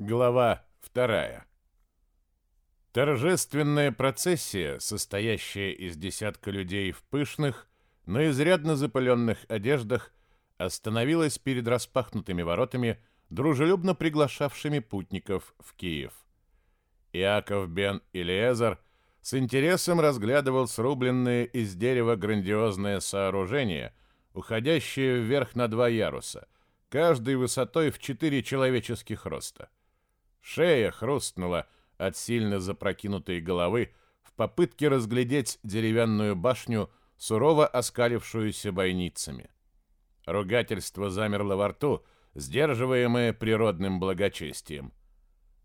Глава вторая. Торжественная процессия, состоящая из десятка людей в пышных, но изрядно запыленных одеждах, остановилась перед распахнутыми воротами, дружелюбно приглашавшими путников в Киев. Иаков бен Илиезер с интересом разглядывал срубленное из дерева грандиозное сооружение, уходящее вверх на два яруса, каждый высотой в четыре человеческих роста. Шея хрустнула от сильно запрокинутой головы в попытке разглядеть деревянную башню, сурово оскалившуюся бойницами. Ругательство замерло во рту, сдерживаемое природным благочестием.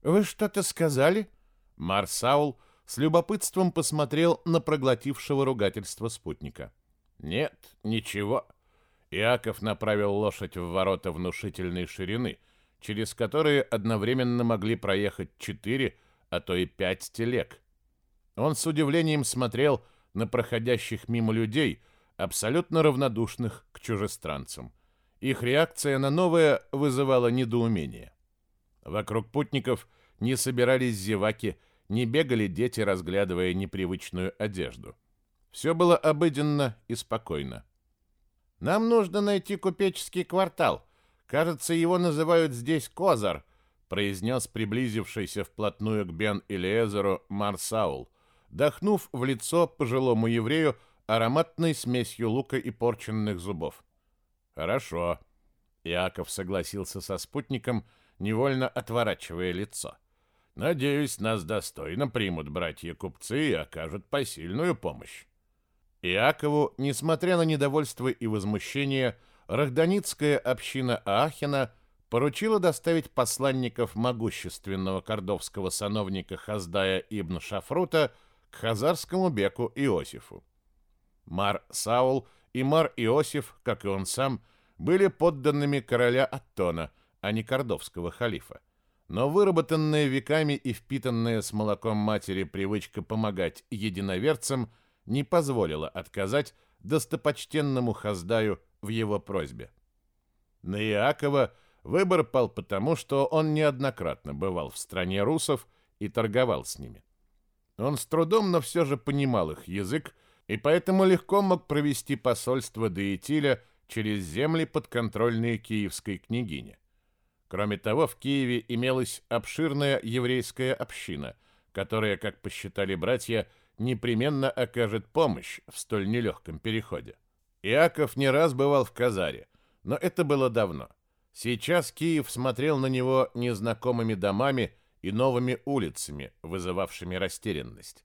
«Вы что-то сказали?» Марсаул с любопытством посмотрел на проглотившего ругательство спутника. «Нет, ничего». Иаков направил лошадь в ворота внушительной ширины — через которые одновременно могли проехать четыре, а то и пять телег. Он с удивлением смотрел на проходящих мимо людей, абсолютно равнодушных к чужестранцам. Их реакция на новое вызывала недоумение. Вокруг путников не собирались зеваки, не бегали дети, разглядывая непривычную одежду. Все было обыденно и спокойно. «Нам нужно найти купеческий квартал», Кажется, его называют здесь Козар, произнес приблизившийся вплотную к Бен Илиезеру Марсаул, дохнув в лицо пожилому еврею ароматной смесью лука и порченных зубов. Хорошо. Иаков согласился со спутником, невольно отворачивая лицо. Надеюсь, нас достойно примут братья-купцы и окажут посильную помощь. Иакову, несмотря на недовольство и возмущение, Рахданицкая община Аахена поручила доставить посланников могущественного кордовского сановника Хаздая ибн Шафрута к хазарскому беку Иосифу. Мар Саул и Мар Иосиф, как и он сам, были подданными короля Аттона, а не кордовского халифа. Но выработанная веками и впитанная с молоком матери привычка помогать единоверцам не позволила отказать достопочтенному Хаздаю в его просьбе. На Иакова выбор пал потому, что он неоднократно бывал в стране русов и торговал с ними. Он с трудом, но все же понимал их язык, и поэтому легко мог провести посольство до Итиля через земли, подконтрольные киевской княгине. Кроме того, в Киеве имелась обширная еврейская община, которая, как посчитали братья, непременно окажет помощь в столь нелегком переходе. Иаков не раз бывал в Казаре, но это было давно. Сейчас Киев смотрел на него незнакомыми домами и новыми улицами, вызывавшими растерянность.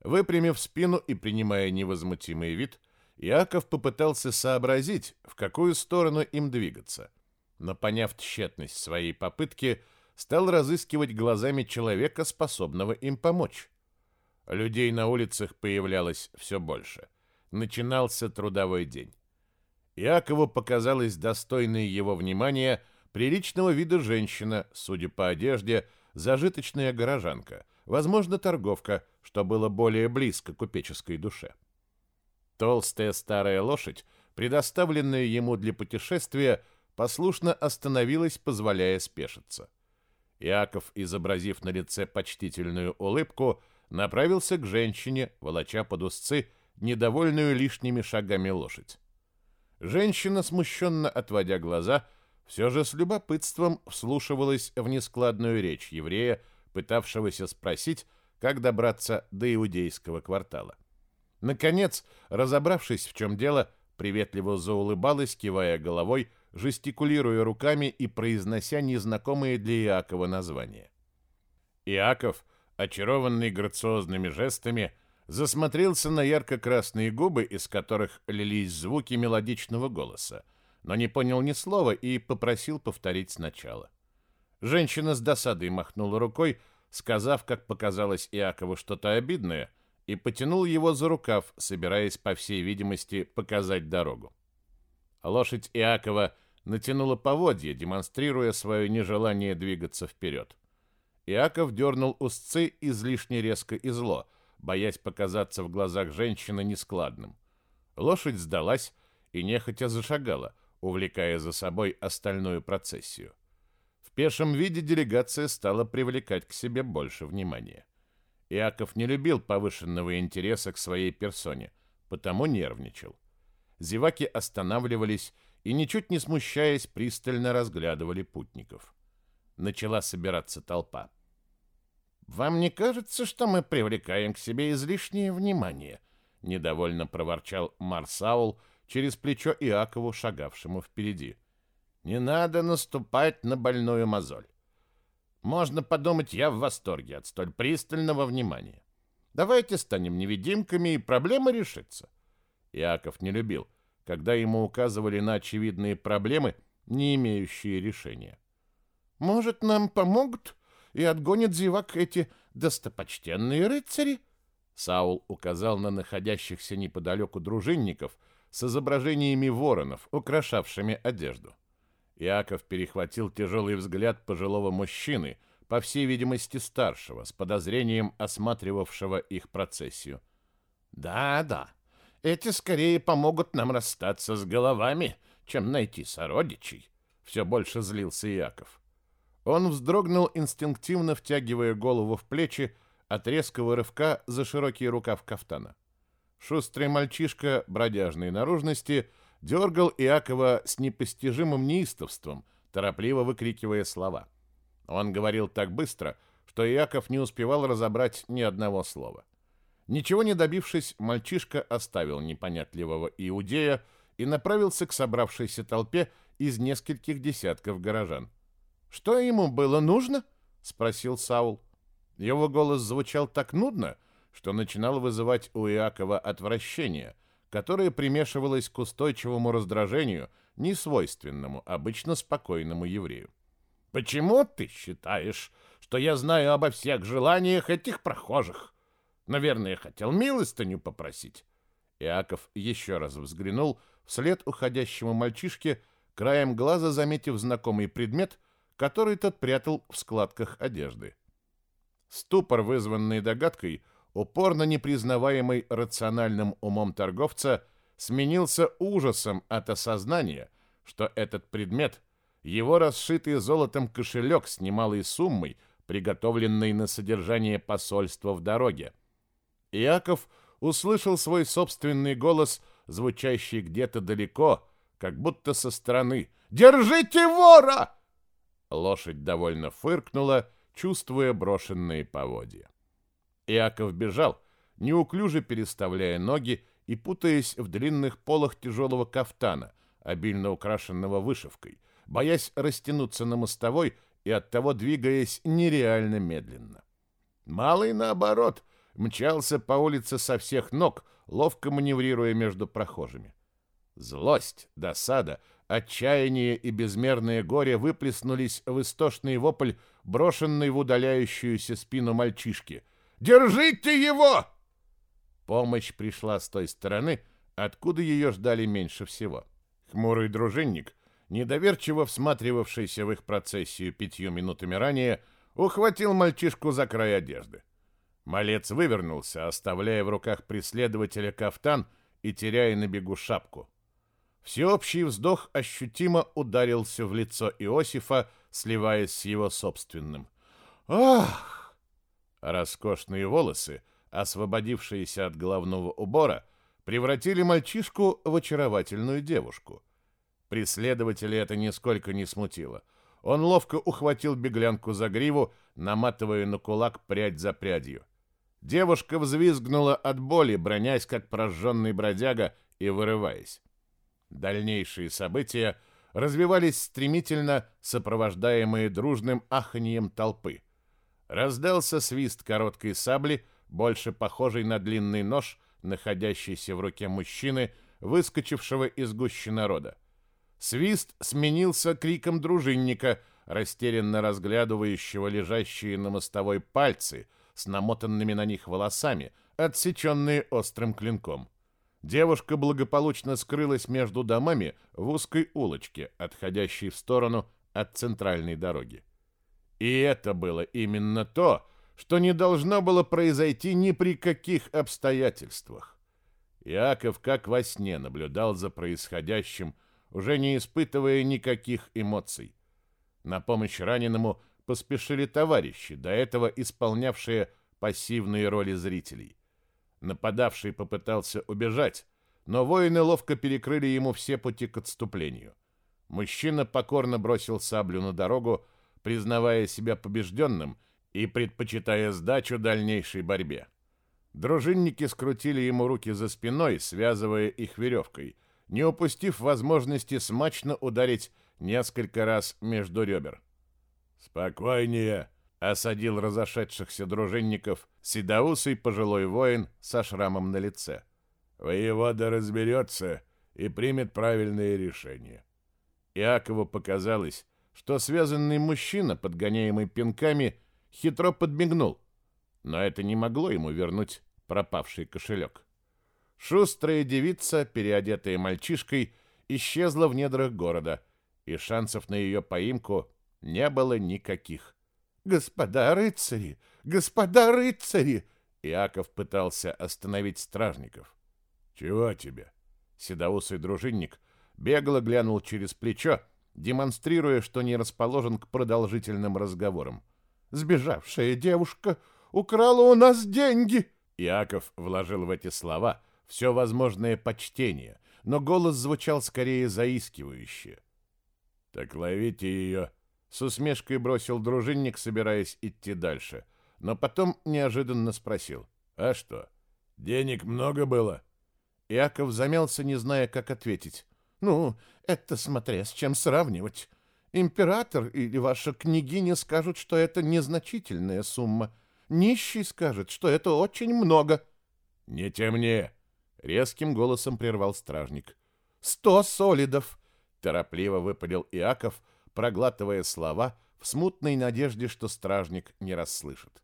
Выпрямив спину и принимая невозмутимый вид, Иаков попытался сообразить, в какую сторону им двигаться. Но, поняв тщетность своей попытки, стал разыскивать глазами человека, способного им помочь. Людей на улицах появлялось все больше начинался трудовой день. Якову показалась достойной его внимания приличного вида женщина, судя по одежде, зажиточная горожанка, возможно, торговка, что было более близко купеческой душе. Толстая старая лошадь, предоставленная ему для путешествия, послушно остановилась, позволяя спешиться. Яков, изобразив на лице почтительную улыбку, направился к женщине, волоча под узцы недовольную лишними шагами лошадь. Женщина, смущенно отводя глаза, все же с любопытством вслушивалась в нескладную речь еврея, пытавшегося спросить, как добраться до иудейского квартала. Наконец, разобравшись, в чем дело, приветливо заулыбалась, кивая головой, жестикулируя руками и произнося незнакомые для Иакова названия. Иаков, очарованный грациозными жестами, засмотрелся на ярко-красные губы, из которых лились звуки мелодичного голоса, но не понял ни слова и попросил повторить сначала. Женщина с досадой махнула рукой, сказав, как показалось Иакову, что-то обидное, и потянул его за рукав, собираясь, по всей видимости, показать дорогу. Лошадь Иакова натянула поводья, демонстрируя свое нежелание двигаться вперед. Иаков дернул узцы излишне резко и зло — боясь показаться в глазах женщины нескладным. Лошадь сдалась и нехотя зашагала, увлекая за собой остальную процессию. В пешем виде делегация стала привлекать к себе больше внимания. Иаков не любил повышенного интереса к своей персоне, потому нервничал. Зеваки останавливались и, ничуть не смущаясь, пристально разглядывали путников. Начала собираться толпа. «Вам не кажется, что мы привлекаем к себе излишнее внимание?» — недовольно проворчал Марсаул через плечо Иакову, шагавшему впереди. «Не надо наступать на больную мозоль. Можно подумать, я в восторге от столь пристального внимания. Давайте станем невидимками, и проблема решится». Иаков не любил, когда ему указывали на очевидные проблемы, не имеющие решения. «Может, нам помогут и отгонят зевак эти достопочтенные рыцари?» Саул указал на находящихся неподалеку дружинников с изображениями воронов, украшавшими одежду. Иаков перехватил тяжелый взгляд пожилого мужчины, по всей видимости старшего, с подозрением осматривавшего их процессию. «Да, да, эти скорее помогут нам расстаться с головами, чем найти сородичей», — все больше злился Иаков. Он вздрогнул, инстинктивно втягивая голову в плечи от резкого рывка за широкий рукав кафтана. Шустрый мальчишка бродяжной наружности дергал Иакова с непостижимым неистовством, торопливо выкрикивая слова. Он говорил так быстро, что Иаков не успевал разобрать ни одного слова. Ничего не добившись, мальчишка оставил непонятливого иудея и направился к собравшейся толпе из нескольких десятков горожан. «Что ему было нужно?» — спросил Саул. Его голос звучал так нудно, что начинал вызывать у Иакова отвращение, которое примешивалось к устойчивому раздражению, несвойственному обычно спокойному еврею. «Почему ты считаешь, что я знаю обо всех желаниях этих прохожих? Наверное, хотел милостыню попросить». Иаков еще раз взглянул вслед уходящему мальчишке, краем глаза заметив знакомый предмет — который тот прятал в складках одежды. Ступор, вызванный догадкой, упорно непризнаваемый рациональным умом торговца, сменился ужасом от осознания, что этот предмет — его расшитый золотом кошелек с немалой суммой, приготовленный на содержание посольства в дороге. Иаков услышал свой собственный голос, звучащий где-то далеко, как будто со стороны. «Держите вора!» Лошадь довольно фыркнула, чувствуя брошенные поводья. Иаков бежал, неуклюже переставляя ноги и путаясь в длинных полах тяжелого кафтана, обильно украшенного вышивкой, боясь растянуться на мостовой и оттого двигаясь нереально медленно. Малый, наоборот, мчался по улице со всех ног, ловко маневрируя между прохожими. Злость, досада — Отчаяние и безмерное горе выплеснулись в истошный вопль, брошенный в удаляющуюся спину мальчишки. «Держите его!» Помощь пришла с той стороны, откуда ее ждали меньше всего. Хмурый дружинник, недоверчиво всматривавшийся в их процессию пятью минутами ранее, ухватил мальчишку за край одежды. Малец вывернулся, оставляя в руках преследователя кафтан и теряя на бегу шапку. Всеобщий вздох ощутимо ударился в лицо Иосифа, сливаясь с его собственным. «Ах!» Роскошные волосы, освободившиеся от головного убора, превратили мальчишку в очаровательную девушку. Преследователя это нисколько не смутило. Он ловко ухватил беглянку за гриву, наматывая на кулак прядь за прядью. Девушка взвизгнула от боли, бронясь, как прожженный бродяга, и вырываясь. Дальнейшие события развивались стремительно, сопровождаемые дружным аханьем толпы. Раздался свист короткой сабли, больше похожий на длинный нож, находящийся в руке мужчины, выскочившего из гущи народа. Свист сменился криком дружинника, растерянно разглядывающего лежащие на мостовой пальцы с намотанными на них волосами, отсеченные острым клинком. Девушка благополучно скрылась между домами в узкой улочке, отходящей в сторону от центральной дороги. И это было именно то, что не должно было произойти ни при каких обстоятельствах. Иаков как во сне наблюдал за происходящим, уже не испытывая никаких эмоций. На помощь раненому поспешили товарищи, до этого исполнявшие пассивные роли зрителей. Нападавший попытался убежать, но воины ловко перекрыли ему все пути к отступлению. Мужчина покорно бросил саблю на дорогу, признавая себя побежденным и предпочитая сдачу дальнейшей борьбе. Дружинники скрутили ему руки за спиной, связывая их веревкой, не упустив возможности смачно ударить несколько раз между ребер. «Спокойнее!» — осадил разошедшихся дружинников седоусый пожилой воин со шрамом на лице. «Воевода разберется и примет правильные решения». Иакову показалось, что связанный мужчина, подгоняемый пинками, хитро подмигнул, но это не могло ему вернуть пропавший кошелек. Шустрая девица, переодетая мальчишкой, исчезла в недрах города, и шансов на ее поимку не было никаких. «Господа рыцари! Господа рыцари!» Иаков пытался остановить стражников. «Чего тебе?» Седоусый дружинник бегло глянул через плечо, демонстрируя, что не расположен к продолжительным разговорам. «Сбежавшая девушка украла у нас деньги!» Иаков вложил в эти слова все возможное почтение, но голос звучал скорее заискивающе. «Так ловите ее!» — с усмешкой бросил дружинник, собираясь идти дальше, но потом неожиданно спросил. «А что, денег много было?» Иаков замялся, не зная, как ответить. «Ну, это смотря с чем сравнивать. Император или ваша княгиня скажут, что это незначительная сумма. Нищий скажет, что это очень много». «Не темне!» — резким голосом прервал стражник. «Сто солидов!» — торопливо выпалил Иаков, проглатывая слова в смутной надежде, что стражник не расслышит.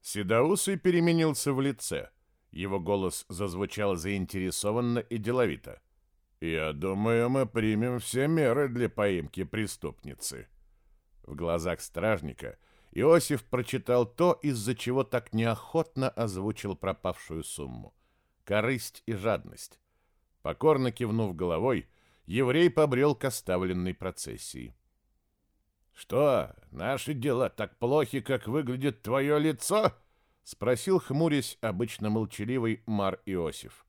Седоусый переменился в лице. Его голос зазвучал заинтересованно и деловито. «Я думаю, мы примем все меры для поимки преступницы». В глазах стражника Иосиф прочитал то, из-за чего так неохотно озвучил пропавшую сумму. Корысть и жадность. Покорно кивнув головой, еврей побрел к оставленной процессии. «Что, наши дела так плохи, как выглядит твое лицо?» — спросил, хмурясь, обычно молчаливый Мар Иосиф.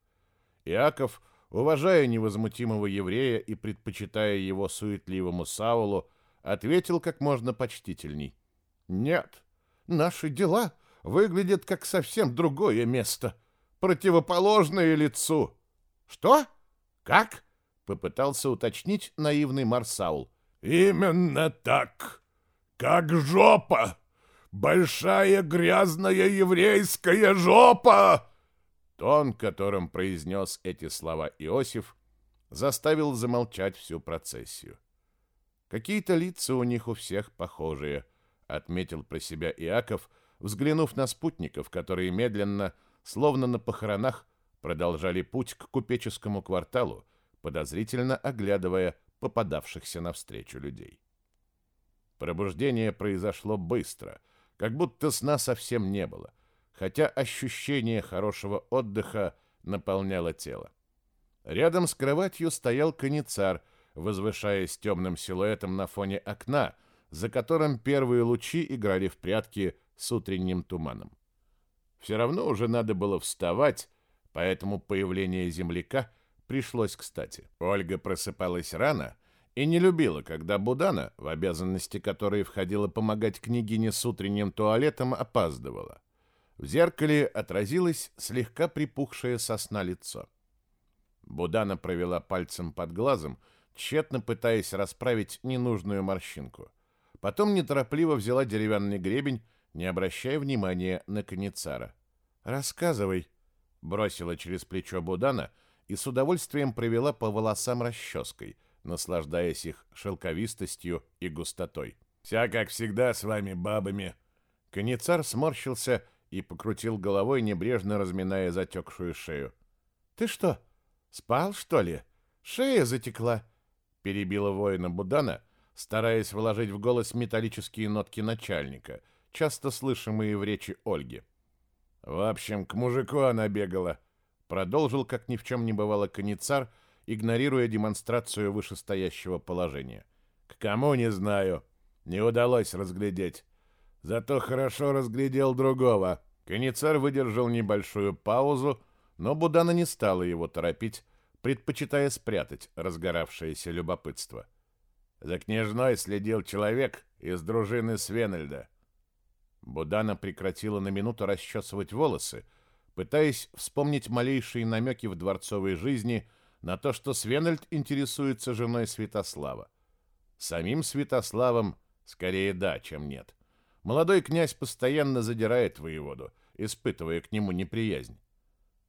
Иаков уважая невозмутимого еврея и предпочитая его суетливому Саулу, ответил как можно почтительней. «Нет, наши дела выглядят как совсем другое место, противоположное лицу». «Что? Как?» — попытался уточнить наивный Марсаул. «Именно так. Как жопа. Большая грязная еврейская жопа!» Тон, которым произнес эти слова Иосиф, заставил замолчать всю процессию. Какие-то лица у них у всех похожие, отметил про себя Иаков, взглянув на спутников, которые медленно, словно на похоронах, продолжали путь к купеческому кварталу, подозрительно оглядывая попадавшихся навстречу людей. Пробуждение произошло быстро, как будто сна совсем не было — хотя ощущение хорошего отдыха наполняло тело. Рядом с кроватью стоял каницар, возвышаясь темным силуэтом на фоне окна, за которым первые лучи играли в прятки с утренним туманом. Все равно уже надо было вставать, поэтому появление земляка пришлось кстати. Ольга просыпалась рано и не любила, когда Будана, в обязанности которой входило помогать княгине с утренним туалетом, опаздывала. В зеркале отразилось слегка припухшее сосна лицо. Будана провела пальцем под глазом, тщетно пытаясь расправить ненужную морщинку. Потом неторопливо взяла деревянный гребень, не обращая внимания на каницара. «Рассказывай», — бросила через плечо Будана и с удовольствием провела по волосам расческой, наслаждаясь их шелковистостью и густотой. «Вся как всегда с вами, бабами». Каницар сморщился и покрутил головой, небрежно разминая затекшую шею. «Ты что, спал, что ли? Шея затекла!» Перебила воина Будана, стараясь вложить в голос металлические нотки начальника, часто слышимые в речи Ольги. «В общем, к мужику она бегала», — продолжил, как ни в чем не бывало, коницар, игнорируя демонстрацию вышестоящего положения. «К кому, не знаю. не удалось разглядеть. Зато хорошо разглядел другого. Каницар выдержал небольшую паузу, но Будана не стала его торопить, предпочитая спрятать разгоравшееся любопытство. За княжной следил человек из дружины Свенельда. Будана прекратила на минуту расчесывать волосы, пытаясь вспомнить малейшие намеки в дворцовой жизни на то, что Свенельд интересуется женой Святослава. Самим Святославом скорее да, чем нет. Молодой князь постоянно задирает воеводу, испытывая к нему неприязнь.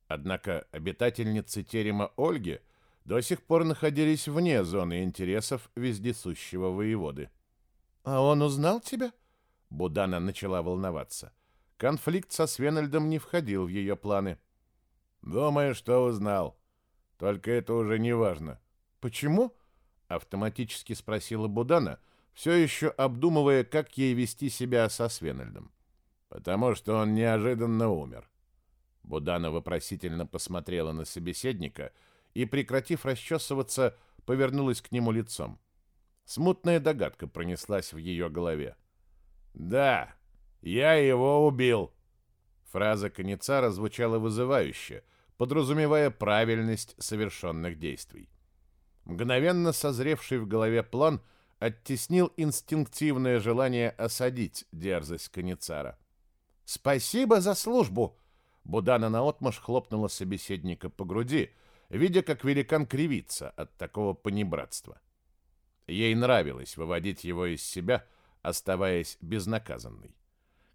Однако обитательницы терема Ольги до сих пор находились вне зоны интересов вездесущего воеводы. «А он узнал тебя?» Будана начала волноваться. Конфликт со Свенальдом не входил в ее планы. «Думаю, что узнал. Только это уже не важно». «Почему?» — автоматически спросила Будана, все еще обдумывая, как ей вести себя со Свенальдом. «Потому что он неожиданно умер». Будана вопросительно посмотрела на собеседника и, прекратив расчесываться, повернулась к нему лицом. Смутная догадка пронеслась в ее голове. «Да, я его убил!» Фраза Коницара звучала вызывающе, подразумевая правильность совершенных действий. Мгновенно созревший в голове план оттеснил инстинктивное желание осадить дерзость Коницара. «Спасибо за службу!» Будана наотмашь хлопнула собеседника по груди, видя, как великан кривится от такого понебратства. Ей нравилось выводить его из себя, оставаясь безнаказанной.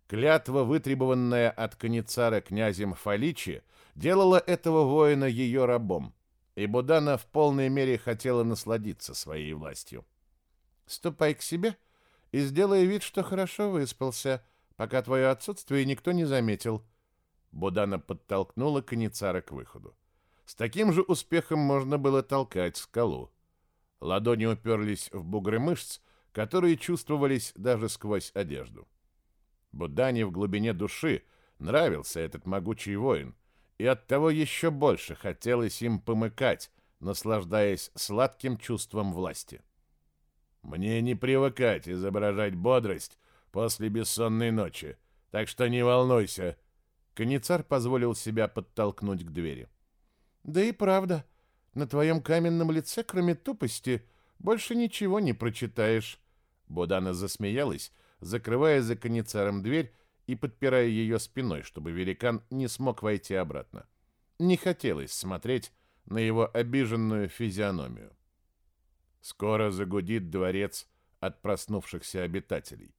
Клятва, вытребованная от каницара князем Фаличи, делала этого воина ее рабом, и Будана в полной мере хотела насладиться своей властью. «Ступай к себе и сделай вид, что хорошо выспался, пока твое отсутствие никто не заметил». Будана подтолкнула каницара к выходу. С таким же успехом можно было толкать скалу. Ладони уперлись в бугры мышц, которые чувствовались даже сквозь одежду. Будане в глубине души нравился этот могучий воин, и оттого еще больше хотелось им помыкать, наслаждаясь сладким чувством власти. «Мне не привыкать изображать бодрость после бессонной ночи, так что не волнуйся», Коницар позволил себя подтолкнуть к двери. «Да и правда, на твоем каменном лице, кроме тупости, больше ничего не прочитаешь», Бодана засмеялась, закрывая за коницаром дверь и подпирая ее спиной, чтобы великан не смог войти обратно. Не хотелось смотреть на его обиженную физиономию. Скоро загудит дворец от проснувшихся обитателей.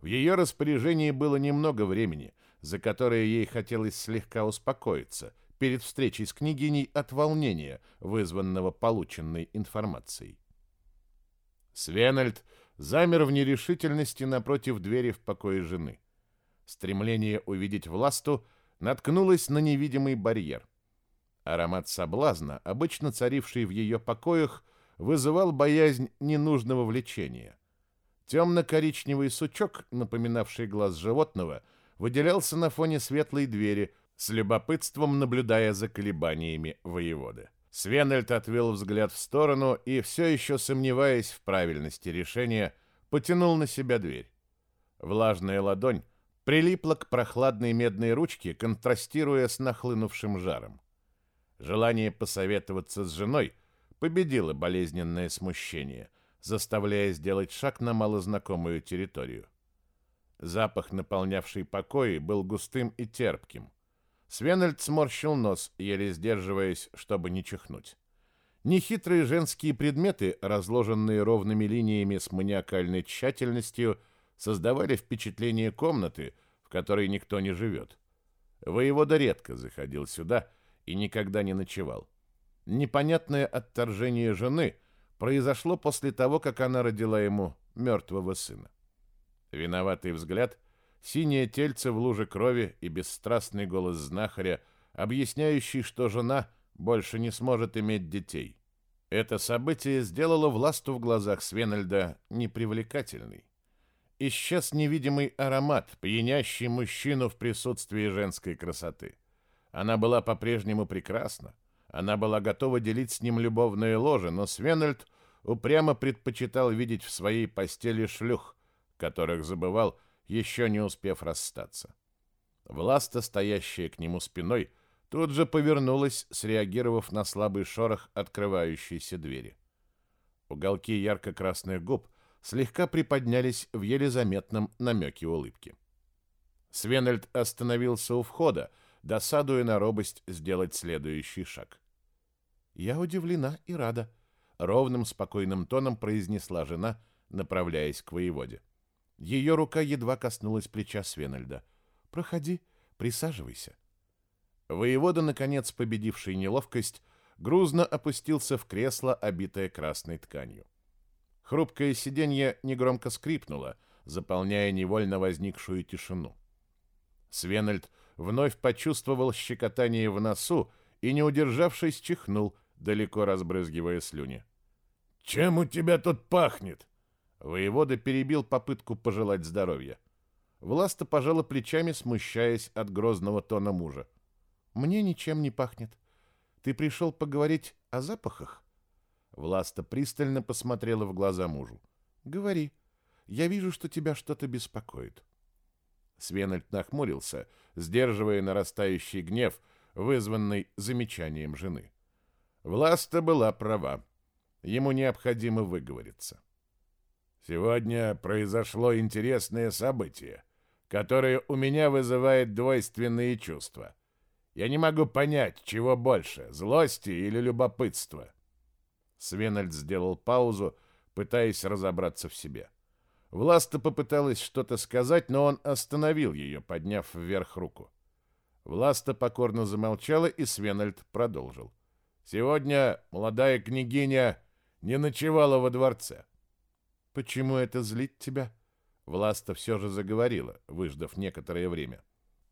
В ее распоряжении было немного времени, за которое ей хотелось слегка успокоиться перед встречей с княгиней от волнения, вызванного полученной информацией. Свенальд замер в нерешительности напротив двери в покое жены. Стремление увидеть власту наткнулось на невидимый барьер. Аромат соблазна, обычно царивший в ее покоях, вызывал боязнь ненужного влечения. Темно-коричневый сучок, напоминавший глаз животного, выделялся на фоне светлой двери, с любопытством наблюдая за колебаниями воеводы. Свенельд отвел взгляд в сторону и, все еще сомневаясь в правильности решения, потянул на себя дверь. Влажная ладонь прилипла к прохладной медной ручке, контрастируя с нахлынувшим жаром. Желание посоветоваться с женой победило болезненное смущение, заставляя сделать шаг на малознакомую территорию. Запах, наполнявший покои, был густым и терпким. Свенельд сморщил нос, еле сдерживаясь, чтобы не чихнуть. Нехитрые женские предметы, разложенные ровными линиями с маниакальной тщательностью, создавали впечатление комнаты, в которой никто не живет. Воевода редко заходил сюда и никогда не ночевал. Непонятное отторжение жены произошло после того, как она родила ему мертвого сына. Виноватый взгляд — синее тельце в луже крови и бесстрастный голос знахаря, объясняющий, что жена больше не сможет иметь детей. Это событие сделало власту в глазах Свенельда непривлекательной. Исчез невидимый аромат, пьянящий мужчину в присутствии женской красоты. Она была по-прежнему прекрасна. Она была готова делить с ним любовное ложе, но Свенельд упрямо предпочитал видеть в своей постели шлюх, которых забывал, еще не успев расстаться. Власта, стоящая к нему спиной, тут же повернулась, среагировав на слабый шорох открывающейся двери. Уголки ярко-красных губ слегка приподнялись в еле заметном намеке улыбки. Свенельд остановился у входа, досадуя на робость сделать следующий шаг. «Я удивлена и рада», — ровным, спокойным тоном произнесла жена, направляясь к воеводе. Ее рука едва коснулась плеча Свенельда. «Проходи, присаживайся». Воевода, наконец победивший неловкость, грузно опустился в кресло, обитое красной тканью. Хрупкое сиденье негромко скрипнуло, заполняя невольно возникшую тишину. Свенельд вновь почувствовал щекотание в носу и, не удержавшись, чихнул, далеко разбрызгивая слюни. «Чем у тебя тут пахнет?» Воевода перебил попытку пожелать здоровья. Власта пожала плечами, смущаясь от грозного тона мужа. «Мне ничем не пахнет. Ты пришел поговорить о запахах?» Власта пристально посмотрела в глаза мужу. «Говори. Я вижу, что тебя что-то беспокоит». Свенальд нахмурился, сдерживая нарастающий гнев, вызванный замечанием жены. Власта была права. Ему необходимо выговориться. «Сегодня произошло интересное событие, которое у меня вызывает двойственные чувства. Я не могу понять, чего больше, злости или любопытства». Свенальд сделал паузу, пытаясь разобраться в себе. Власта попыталась что-то сказать, но он остановил ее, подняв вверх руку. Власта покорно замолчала, и Свенальд продолжил. «Сегодня молодая княгиня не ночевала во дворце». «Почему это злит тебя?» Власта все же заговорила, выждав некоторое время.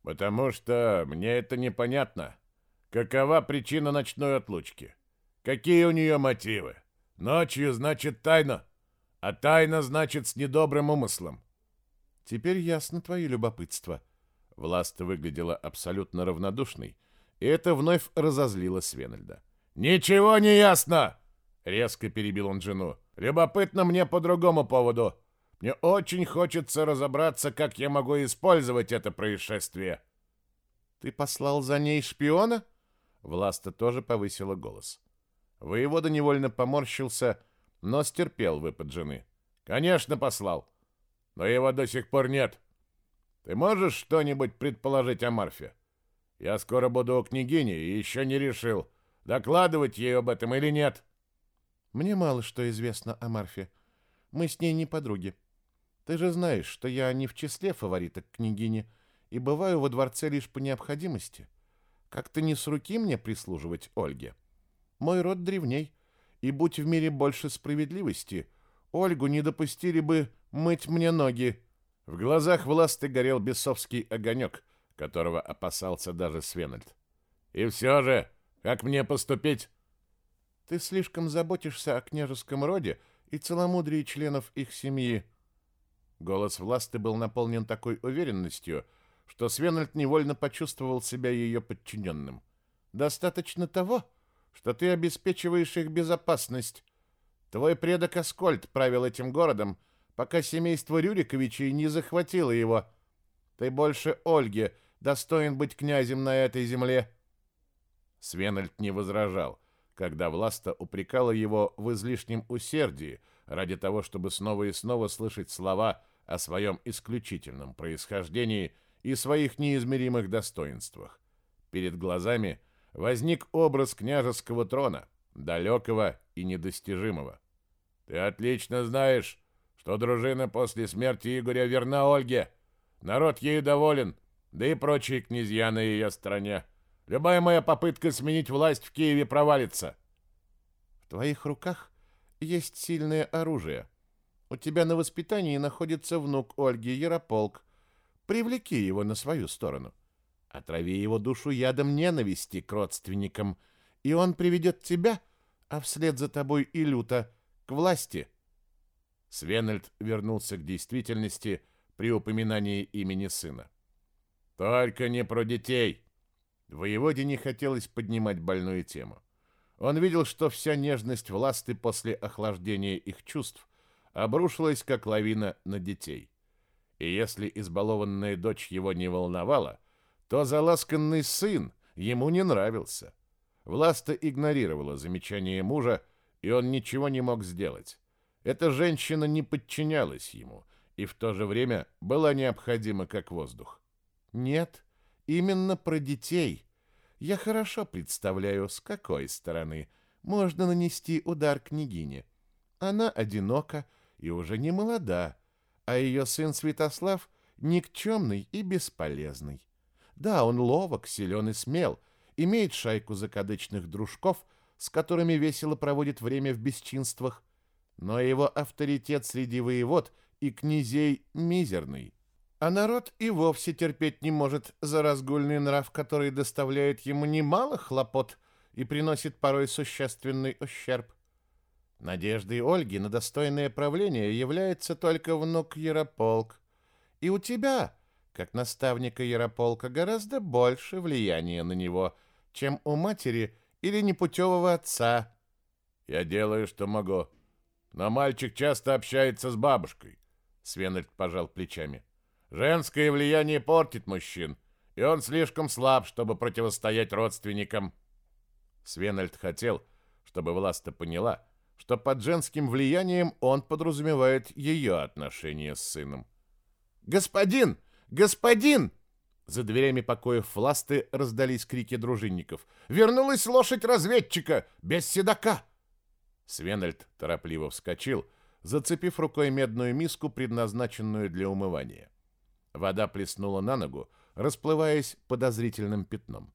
«Потому что мне это непонятно. Какова причина ночной отлучки? Какие у нее мотивы? Ночью, значит, тайна а тайна значит с недобрым умыслом. Теперь ясно твое любопытство. Власта выглядела абсолютно равнодушной, и это вновь разозлило Свенельда. «Ничего не ясно!» — резко перебил он жену. «Любопытно мне по другому поводу. Мне очень хочется разобраться, как я могу использовать это происшествие». «Ты послал за ней шпиона?» Власта тоже повысила голос. Воевода невольно поморщился, но стерпел выпад жены. «Конечно, послал. Но его до сих пор нет. Ты можешь что-нибудь предположить о Марфе? Я скоро буду у княгини и еще не решил, докладывать ей об этом или нет». «Мне мало что известно о Марфе. Мы с ней не подруги. Ты же знаешь, что я не в числе фавориток княгини и бываю во дворце лишь по необходимости. Как-то не с руки мне прислуживать Ольге. Мой род древней, и будь в мире больше справедливости, Ольгу не допустили бы мыть мне ноги. В глазах власти горел бесовский огонек, которого опасался даже Свенальд. И все же, как мне поступить? Ты слишком заботишься о княжеском роде и целомудрии членов их семьи. Голос власти был наполнен такой уверенностью, что Свенальд невольно почувствовал себя ее подчиненным. Достаточно того, что ты обеспечиваешь их безопасность. Твой предок Аскольд правил этим городом, пока семейство Рюриковичей не захватило его. Ты больше Ольги достоин быть князем на этой земле. Свенальд не возражал, когда Власта упрекала его в излишнем усердии ради того, чтобы снова и снова слышать слова о своем исключительном происхождении и своих неизмеримых достоинствах. Перед глазами – возник образ княжеского трона, далекого и недостижимого. Ты отлично знаешь, что дружина после смерти Игоря верна Ольге. Народ ею доволен, да и прочие князья на ее стороне. Любая моя попытка сменить власть в Киеве провалится. В твоих руках есть сильное оружие. У тебя на воспитании находится внук Ольги Ярополк. Привлеки его на свою сторону. Отрави его душу ядом ненависти к родственникам, и он приведет тебя, а вслед за тобой и люто, к власти. Свенельд вернулся к действительности при упоминании имени сына. Только не про детей. Воеводе не хотелось поднимать больную тему. Он видел, что вся нежность власти после охлаждения их чувств обрушилась, как лавина, на детей. И если избалованная дочь его не волновала, то заласканный сын ему не нравился. Власта игнорировала замечание мужа, и он ничего не мог сделать. Эта женщина не подчинялась ему и в то же время была необходима как воздух. Нет, именно про детей. Я хорошо представляю, с какой стороны можно нанести удар княгине. Она одинока и уже не молода, а ее сын Святослав никчемный и бесполезный. Да, он ловок, силен и смел, имеет шайку закадычных дружков, с которыми весело проводит время в бесчинствах, но его авторитет среди воевод и князей мизерный. А народ и вовсе терпеть не может за разгульный нрав, который доставляет ему немало хлопот и приносит порой существенный ущерб. Надеждой Ольги на достойное правление является только внук Ярополк. И у тебя, как наставника Ярополка, гораздо больше влияния на него, чем у матери или непутевого отца. Я делаю, что могу. Но мальчик часто общается с бабушкой. Свенальд пожал плечами. Женское влияние портит мужчин, и он слишком слаб, чтобы противостоять родственникам. Свенальд хотел, чтобы Власта поняла, что под женским влиянием он подразумевает ее отношения с сыном. «Господин! Господин!» За дверями покоев Власты раздались крики дружинников. «Вернулась лошадь разведчика! Без седока!» Свенальд торопливо вскочил, зацепив рукой медную миску, предназначенную для умывания. Вода плеснула на ногу, расплываясь подозрительным пятном.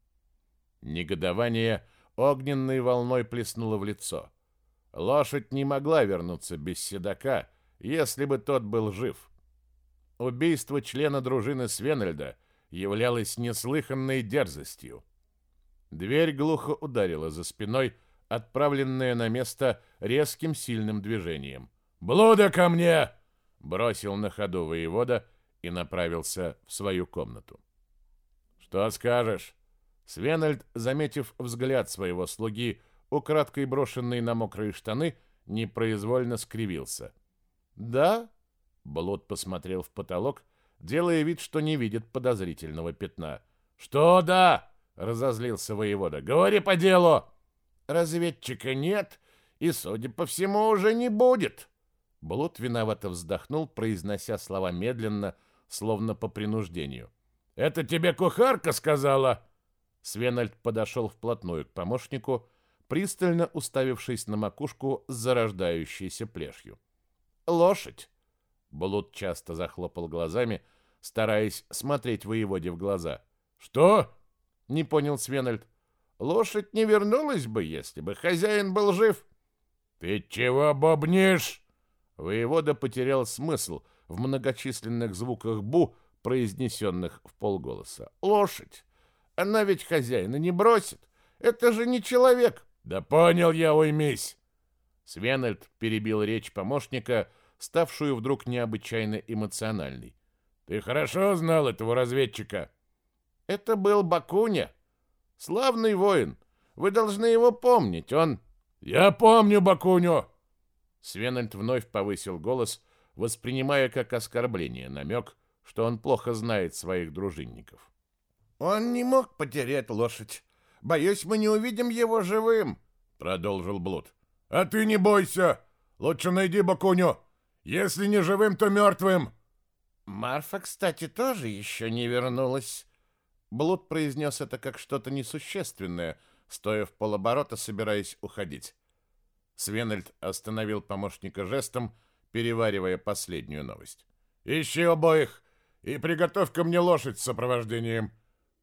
Негодование огненной волной плеснуло в лицо. Лошадь не могла вернуться без седока, если бы тот был жив. Убийство члена дружины Свенельда являлось неслыханной дерзостью. Дверь глухо ударила за спиной, отправленная на место резким сильным движением. «Блуда ко мне!» — бросил на ходу воевода и направился в свою комнату. «Что скажешь?» Свенальд, заметив взгляд своего слуги, украдкой брошенный на мокрые штаны, непроизвольно скривился. «Да?» — Блуд посмотрел в потолок, делая вид, что не видит подозрительного пятна. «Что да?» — разозлился воевода. «Говори по делу!» «Разведчика нет, и, судя по всему, уже не будет!» Блуд виновато вздохнул, произнося слова медленно, словно по принуждению. «Это тебе кухарка сказала?» Свенальд подошел вплотную к помощнику, пристально уставившись на макушку с зарождающейся плешью. «Лошадь!» Блуд часто захлопал глазами, стараясь смотреть воеводе в глаза. «Что?» — не понял Свенальд. «Лошадь не вернулась бы, если бы хозяин был жив». «Ты чего бобнишь?» Воевода потерял смысл в многочисленных звуках «бу», произнесенных в полголоса. «Лошадь! Она ведь хозяина не бросит. Это же не человек. Да понял я, уймись. Свенальд перебил речь помощника, ставшую вдруг необычайно эмоциональной. Ты хорошо знал этого разведчика? Это был Бакуня. Славный воин. Вы должны его помнить. Он... Я помню Бакуню. Свенальд вновь повысил голос, воспринимая как оскорбление намек, что он плохо знает своих дружинников. Он не мог потерять лошадь. Боюсь, мы не увидим его живым, продолжил Блуд. А ты не бойся. Лучше найди Бакуню. Если не живым, то мертвым. Марфа, кстати, тоже еще не вернулась. Блуд произнес это как что-то несущественное, стоя в полоборота, собираясь уходить. Свенельд остановил помощника жестом, переваривая последнюю новость. «Ищи обоих и приготовь ко мне лошадь с сопровождением.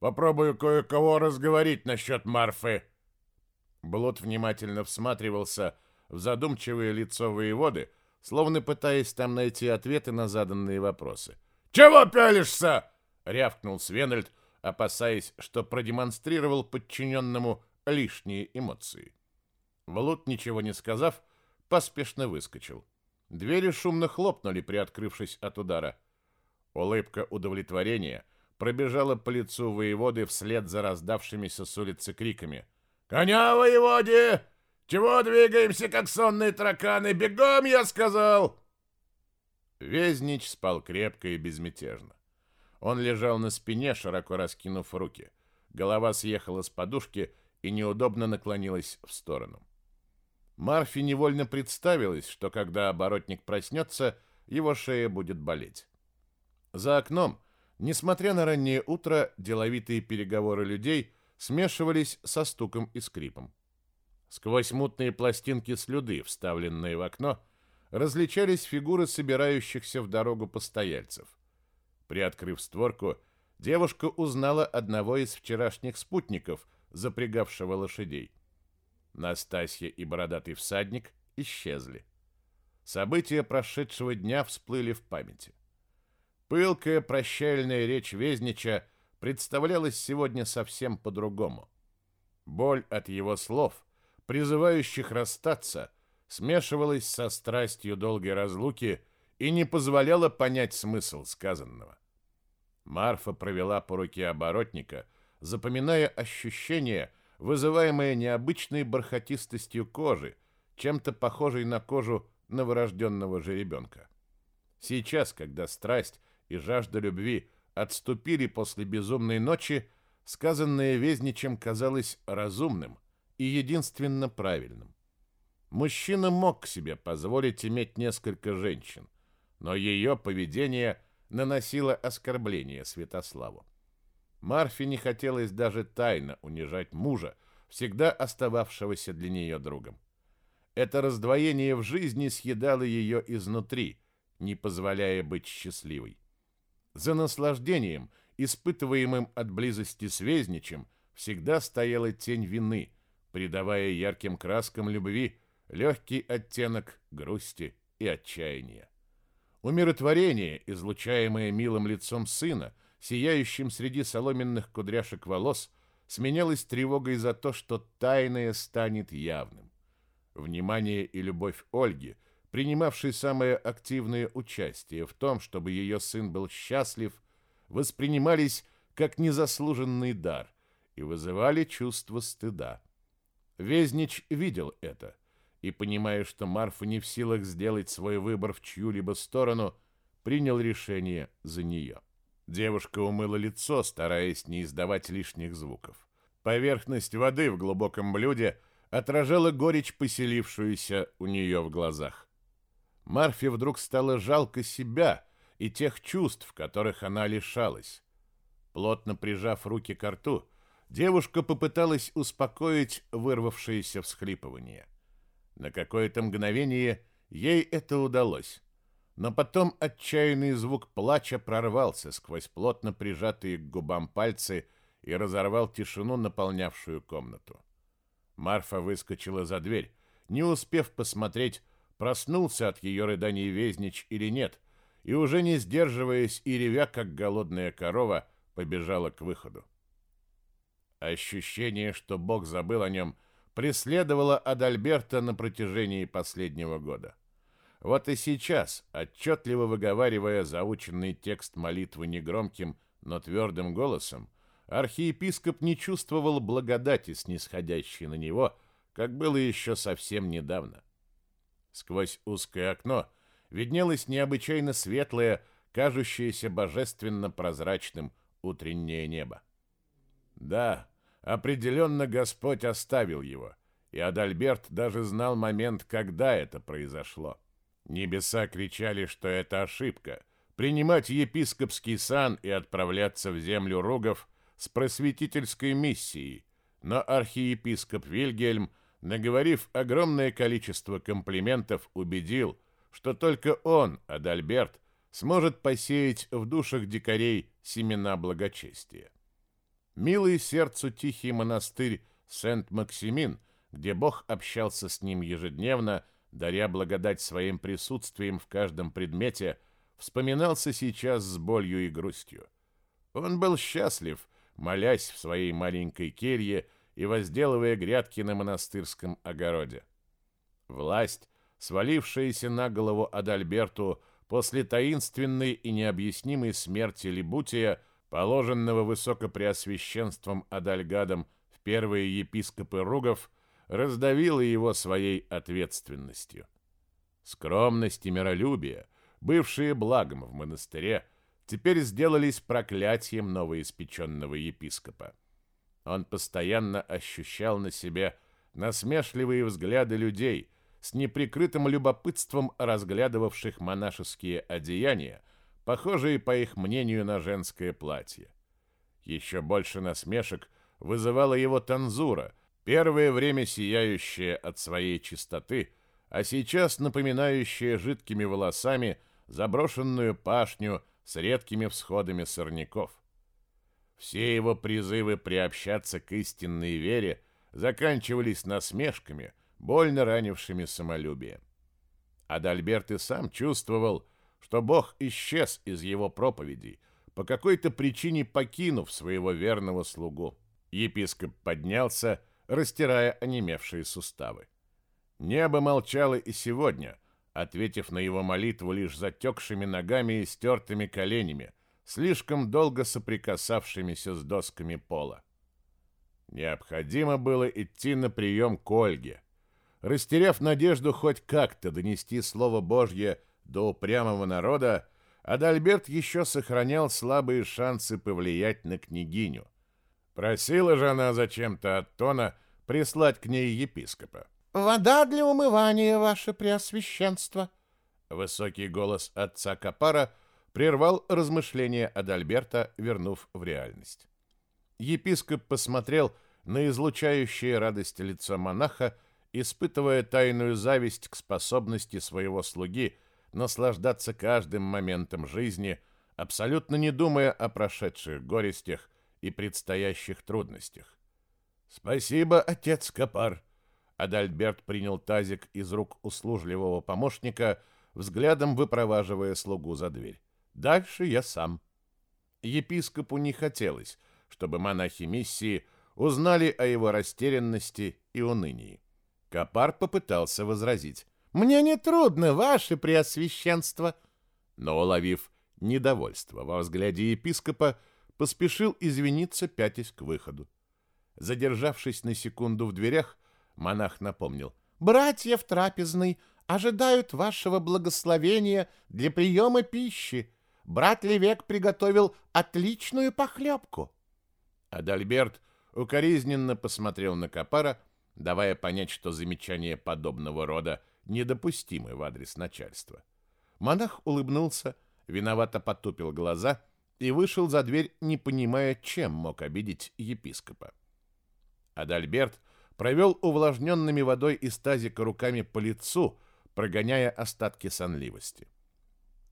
Попробую кое-кого разговорить насчет Марфы. Блуд внимательно всматривался в задумчивое лицо воеводы, словно пытаясь там найти ответы на заданные вопросы. «Чего пялишься?» — рявкнул Свенельд, опасаясь, что продемонстрировал подчиненному лишние эмоции. Блуд, ничего не сказав, поспешно выскочил. Двери шумно хлопнули, приоткрывшись от удара. Улыбка удовлетворения пробежала по лицу воеводы вслед за раздавшимися с улицы криками. «Коня, воеводе! Чего двигаемся, как сонные тараканы? Бегом, я сказал!» Везнич спал крепко и безмятежно. Он лежал на спине, широко раскинув руки. Голова съехала с подушки и неудобно наклонилась в сторону. Марфи невольно представилась, что когда оборотник проснется, его шея будет болеть. За окном, несмотря на раннее утро, деловитые переговоры людей смешивались со стуком и скрипом. Сквозь мутные пластинки слюды, вставленные в окно, различались фигуры собирающихся в дорогу постояльцев. Приоткрыв створку, девушка узнала одного из вчерашних спутников, запрягавшего лошадей. Настасья и бородатый всадник исчезли. События прошедшего дня всплыли в памяти. Пылкая прощальная речь Везнича представлялась сегодня совсем по-другому. Боль от его слов, призывающих расстаться, смешивалась со страстью долгой разлуки и не позволяла понять смысл сказанного. Марфа провела по руке оборотника, запоминая ощущение, вызываемое необычной бархатистостью кожи, чем-то похожей на кожу новорожденного жеребенка. Сейчас, когда страсть и жажда любви отступили после безумной ночи, сказанное Везничем казалось разумным и единственно правильным. Мужчина мог себе позволить иметь несколько женщин, но ее поведение наносило оскорбление Святославу. Марфе не хотелось даже тайно унижать мужа, всегда остававшегося для нее другом. Это раздвоение в жизни съедало ее изнутри, не позволяя быть счастливой. За наслаждением, испытываемым от близости с Везничем, всегда стояла тень вины, придавая ярким краскам любви легкий оттенок грусти и отчаяния. Умиротворение, излучаемое милым лицом сына, сияющим среди соломенных кудряшек волос, сменялось тревогой за то, что тайное станет явным. Внимание и любовь Ольги, принимавшей самое активное участие в том, чтобы ее сын был счастлив, воспринимались как незаслуженный дар и вызывали чувство стыда. Везнич видел это и, понимая, что Марфа не в силах сделать свой выбор в чью-либо сторону, принял решение за нее. Девушка умыла лицо, стараясь не издавать лишних звуков. Поверхность воды в глубоком блюде отражала горечь, поселившуюся у нее в глазах. Марфе вдруг стало жалко себя и тех чувств, которых она лишалась. Плотно прижав руки к рту, девушка попыталась успокоить вырвавшееся всхлипывание. На какое-то мгновение ей это удалось но потом отчаянный звук плача прорвался сквозь плотно прижатые к губам пальцы и разорвал тишину, наполнявшую комнату. Марфа выскочила за дверь, не успев посмотреть, проснулся от ее рыданий Везнич или нет, и уже не сдерживаясь и ревя, как голодная корова, побежала к выходу. Ощущение, что Бог забыл о нем, преследовало Адальберта на протяжении последнего года. Вот и сейчас, отчетливо выговаривая заученный текст молитвы негромким, но твердым голосом, архиепископ не чувствовал благодати, снисходящей на него, как было еще совсем недавно. Сквозь узкое окно виднелось необычайно светлое, кажущееся божественно прозрачным утреннее небо. Да, определенно Господь оставил его, и Адальберт даже знал момент, когда это произошло. Небеса кричали, что это ошибка — принимать епископский сан и отправляться в землю Ругов с просветительской миссией, но архиепископ Вильгельм, наговорив огромное количество комплиментов, убедил, что только он, Адальберт, сможет посеять в душах дикарей семена благочестия. Милый сердцу тихий монастырь Сент-Максимин, где Бог общался с ним ежедневно, даря благодать своим присутствием в каждом предмете, вспоминался сейчас с болью и грустью. Он был счастлив, молясь в своей маленькой келье и возделывая грядки на монастырском огороде. Власть, свалившаяся на голову Адальберту после таинственной и необъяснимой смерти Либутия, положенного высокопреосвященством Адальгадом в первые епископы Ругов, раздавила его своей ответственностью. Скромность и миролюбие, бывшие благом в монастыре, теперь сделались проклятием новоиспеченного епископа. Он постоянно ощущал на себе насмешливые взгляды людей, с неприкрытым любопытством разглядывавших монашеские одеяния, похожие, по их мнению, на женское платье. Еще больше насмешек вызывала его танзура, первое время сияющая от своей чистоты, а сейчас напоминающая жидкими волосами заброшенную пашню с редкими всходами сорняков. Все его призывы приобщаться к истинной вере заканчивались насмешками, больно ранившими самолюбие. Адальберт и сам чувствовал, что Бог исчез из его проповедей, по какой-то причине покинув своего верного слугу. Епископ поднялся, растирая онемевшие суставы. Небо молчало и сегодня, ответив на его молитву лишь затекшими ногами и стертыми коленями, слишком долго соприкасавшимися с досками пола. Необходимо было идти на прием к Ольге. Растеряв надежду хоть как-то донести Слово Божье до упрямого народа, Адальберт еще сохранял слабые шансы повлиять на княгиню. Просила же она зачем-то от Тона прислать к ней епископа. «Вода для умывания, ваше преосвященство!» Высокий голос отца Капара прервал размышления Адальберта, вернув в реальность. Епископ посмотрел на излучающее радость лицо монаха, испытывая тайную зависть к способности своего слуги наслаждаться каждым моментом жизни, абсолютно не думая о прошедших горестях и предстоящих трудностях. «Спасибо, отец Капар!» Адальберт принял тазик из рук услужливого помощника, взглядом выпроваживая слугу за дверь. «Дальше я сам». Епископу не хотелось, чтобы монахи миссии узнали о его растерянности и унынии. Капар попытался возразить. «Мне не трудно, ваше преосвященство!» Но, уловив недовольство во взгляде епископа, поспешил извиниться, пятясь к выходу. Задержавшись на секунду в дверях, монах напомнил. «Братья в трапезной ожидают вашего благословения для приема пищи. Брат Левек приготовил отличную похлебку». Адальберт укоризненно посмотрел на Капара, давая понять, что замечания подобного рода недопустимы в адрес начальства. Монах улыбнулся, виновато потупил глаза и вышел за дверь, не понимая, чем мог обидеть епископа. Адальберт провел увлажненными водой из тазика руками по лицу, прогоняя остатки сонливости.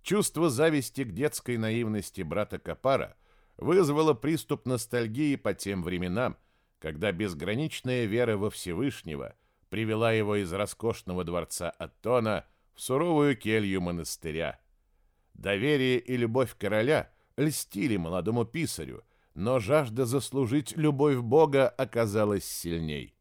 Чувство зависти к детской наивности брата Капара вызвало приступ ностальгии по тем временам, когда безграничная вера во Всевышнего привела его из роскошного дворца Аттона в суровую келью монастыря. Доверие и любовь короля льстили молодому писарю, но жажда заслужить любовь Бога оказалась сильней.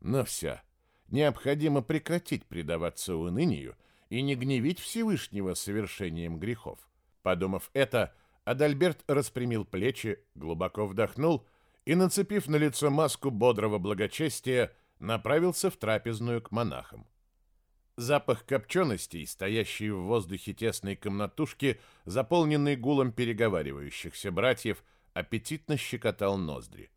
Но все, необходимо прекратить предаваться унынию и не гневить Всевышнего совершением грехов. Подумав это, Адальберт распрямил плечи, глубоко вдохнул и, нацепив на лицо маску бодрого благочестия, направился в трапезную к монахам. Запах копченостей, стоящий в воздухе тесной комнатушки, заполненный гулом переговаривающихся братьев, аппетитно щекотал ноздри.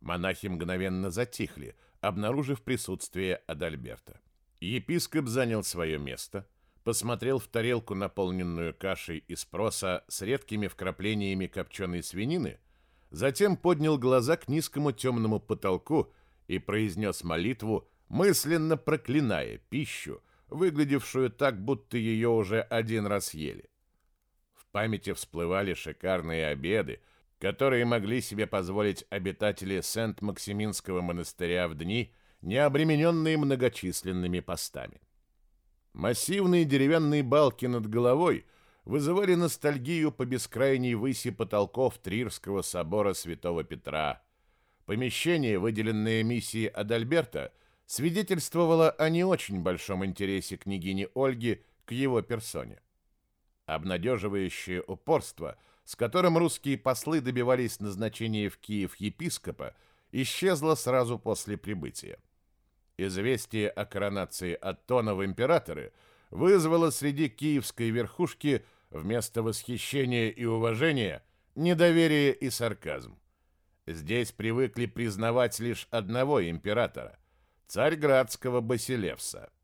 Монахи мгновенно затихли, обнаружив присутствие Адальберта. Епископ занял свое место, посмотрел в тарелку, наполненную кашей из проса с редкими вкраплениями копченой свинины, затем поднял глаза к низкому темному потолку и произнес молитву, мысленно проклиная пищу, выглядевшую так, будто ее уже один раз ели. В памяти всплывали шикарные обеды, которые могли себе позволить обитатели Сент-Максиминского монастыря в дни, не обремененные многочисленными постами. Массивные деревянные балки над головой вызывали ностальгию по бескрайней выси потолков Трирского собора Святого Петра. Помещение, выделенное миссией Адальберта – свидетельствовало о не очень большом интересе княгини Ольги к его персоне. Обнадеживающее упорство, с которым русские послы добивались назначения в Киев епископа, исчезло сразу после прибытия. Известие о коронации Аттона в императоры вызвало среди киевской верхушки вместо восхищения и уважения недоверие и сарказм. Здесь привыкли признавать лишь одного императора – царьградского Басилевса –